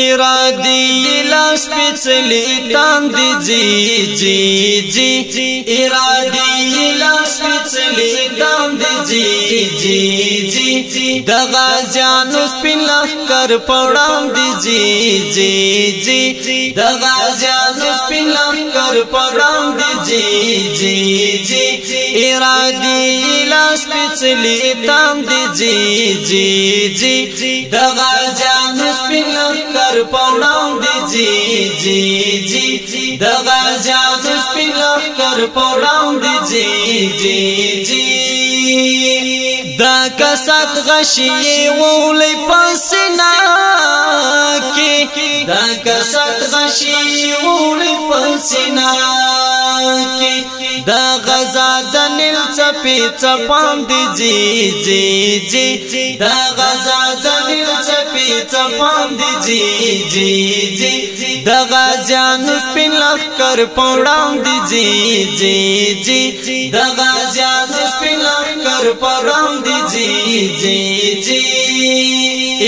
ارادی لاس پچلی تان دی جی جی جی ارادی لاس پچلی تان دی جی جی جی جی دغا جانو سپنخ کر پڑان دی جی جی جی دغا جانو سپنخ کر پڑان دی جی جی جی ارادی لاس پچلی تان دی جی جی جی دغا جانو سپنخ پر پونام دی جی جی جی د غازیان سپین لخر پونام دی جی جی جی دا کسات غشی وولې پسنا کې دا کسات غشی وولې پسنا کې دا غزا دنل چپی چپام دی جی جی جی دا غزا کې تپام دي جی جی جی د غازیان سپین لخر پوړام دي جی جی جی د غازیان سپین لخر پوړام دي جی جی جی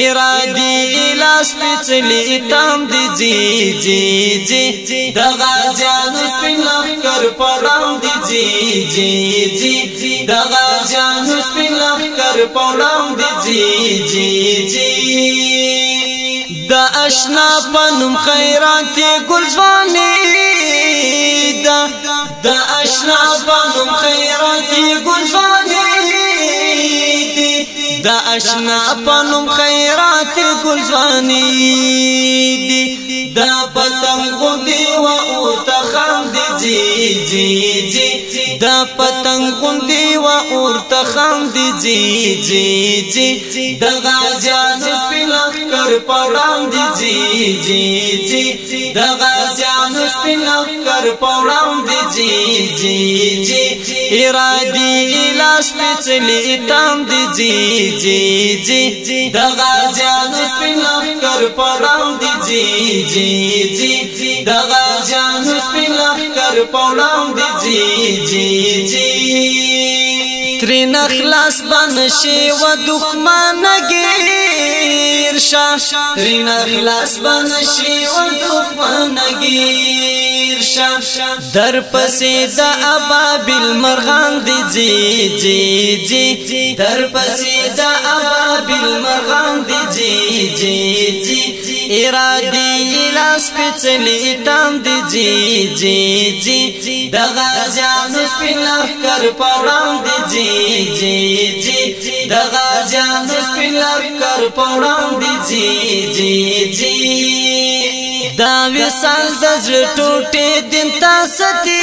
ارادي سپیڅلی تام دی جی جی جی د غازیانو سپین لخر پړم دی جی جی جی د غازیانو سپین لخر پړم دی جی جی جی د آشنا پنم خیرات ګل ځواني دا اشنا پنوم خیرات گلزانی دی دا پتنگو دی و او تخم دی جی جی جی دا پتنګ غوندې وا اورته خام دي جی جی جی د غازیانو سپلخ کر پړان دي جی جی جی د غازیانو سپلخ کر پړان دي جی جی جی ارادي لاس پچلی تام دي جی جی جی د غازیانو سپلخ کر پړان دي جی جی جی د غازیانو تر پولاند جی جی جی تر نخلاص بنشي و دښمن گیر شاه تر نخلاص بنشي و دښمن گیر شاه در پسې د ابابل مرغان دی جی جی جی در پسې د ابابل مرغان دی جی جی جی ارادي لاس پچلې تام دي جي جي جي د غازيان سپین کر پړم دي جي جي جي د غازيان سپین کر پړم دي جي جي جي دا وسال د زړه ټوټه دین تاسو دي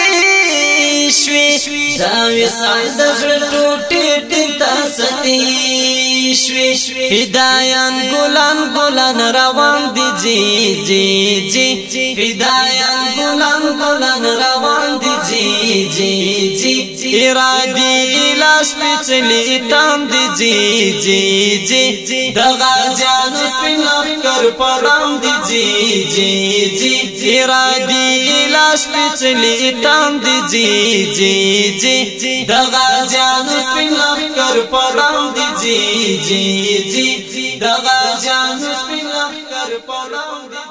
شوي دا وسال د خړ ټوټې ټتا ستي شوي شوي هدايان ګلان ګلان روان دي جي جي جي هدايان ګلان ګلان روان دي جي جي جي ارادي لا سپېڅلې تام دي زی زی زی د غازیانو سپین لښکر پرام دي زی زی زی ارادي لا سپېڅلې تام دي زی زی زی د غازیانو سپین لښکر پرام دي زی زی زی د غازیانو سپین لښکر پرام دي